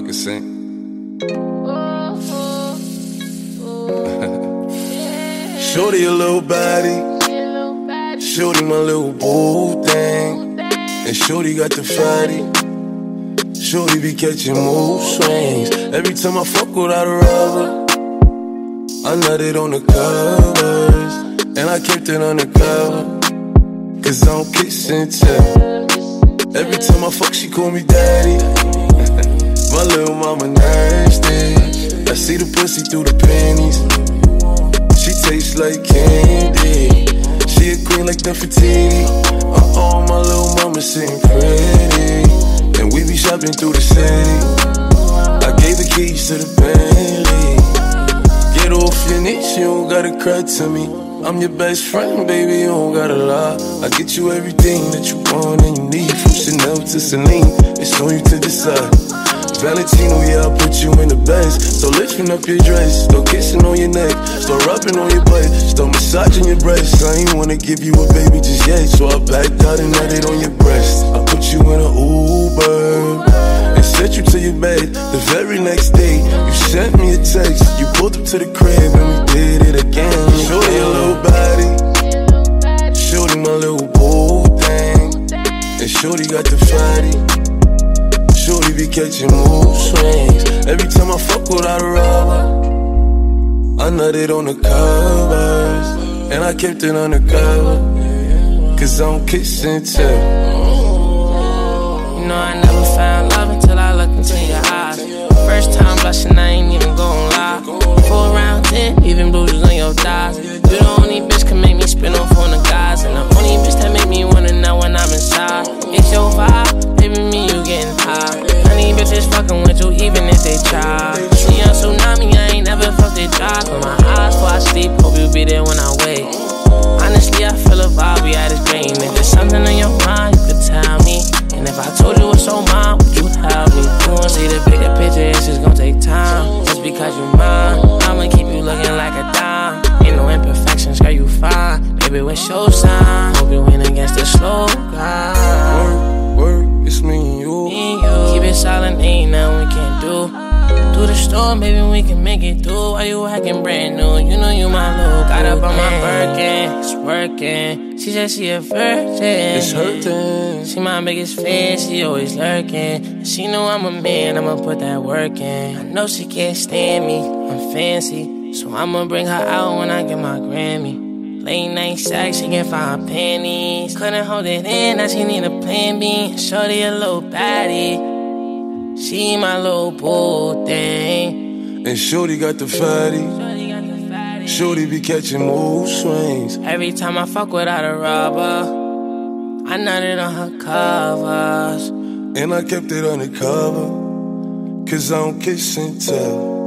I can sing. Shorty a little body. Shorty my little boo thing. And Shorty got the fatty. Shorty be catching mood swings. Every time I fuck without a rubber, I nutted on the covers. And I kept it undercover. Cause I don't kiss and tell. Every time I fuck, she call me daddy. Nasty. I see the pussy through the panties. She tastes like candy. She a queen like the Nefertiti. Uh oh, my little mama sitting pretty. And we be shopping through the city. I gave the keys to the Bentley. Get off your knees, you don't gotta cry to me. I'm your best friend, baby, you don't gotta lie. I get you everything that you want and you need. From Chanel to Celine, it's on you to decide. Valentino, yeah, I put you in the best. So lifting up your dress, start kissing on your neck, start rubbing on your butt, start massaging your breasts. I ain't wanna give you a baby just yet, so I backed out and nutted on your breast. I put you in an Uber and sent you to your bed. The very next day, you sent me a text. You pulled up to the crib and we did it again. Shorty a little body, shorty my little boo thing, and shorty got the fatty. Shorty be catching mood swings. Every time I fuck without a rubber, I nutted on the covers. And I kept it undercover. Cause I'm kissing tell. You know I never found love until I looked into your eyes. First time blushing, I ain't even gon' lie. Four round ten, even bruises on your thighs. You the Honey fucking with you even if they try. See on tsunami, I ain't never felt it dry. Close my eyes before I sleep, hope you be there when I wake. Honestly, I feel a vibe, we this great. And if there's something on your mind, you could tell me. And if I told you it's on mine, would you help me? You won't see the bigger picture, it's just gonna take time. Just because you're mine, I'ma keep you looking like a dime. Ain't no imperfections, girl, you fine. Baby, what's your sign? Hope you win storm, baby, we can make it through. Why you acting brand new? You know you my little. Got up on my Birkin, it's working. She said she a virgin. It's hurting. She my biggest fan, she always lurking. She know I'm a man, I'ma put that work in. I know she can't stand me, I'm fancy. So I'ma bring her out when I get my Grammy. Late night sex, she can find panties. Couldn't hold it in, now she need a plan B. Shorty a little baddie. She my little boo thing. And Shorty got the fatty. Shorty got the fatty. Shorty be catching mood swings. Every time I fuck without a rubber, I nutted on her covers. And I kept it undercover. Cause I don't kiss and tell.